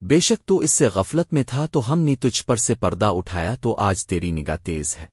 بے شک تو اس سے غفلت میں تھا تو ہم نے تجھ پر سے پردہ اٹھایا تو آج تیری نگاہ تیز ہے۔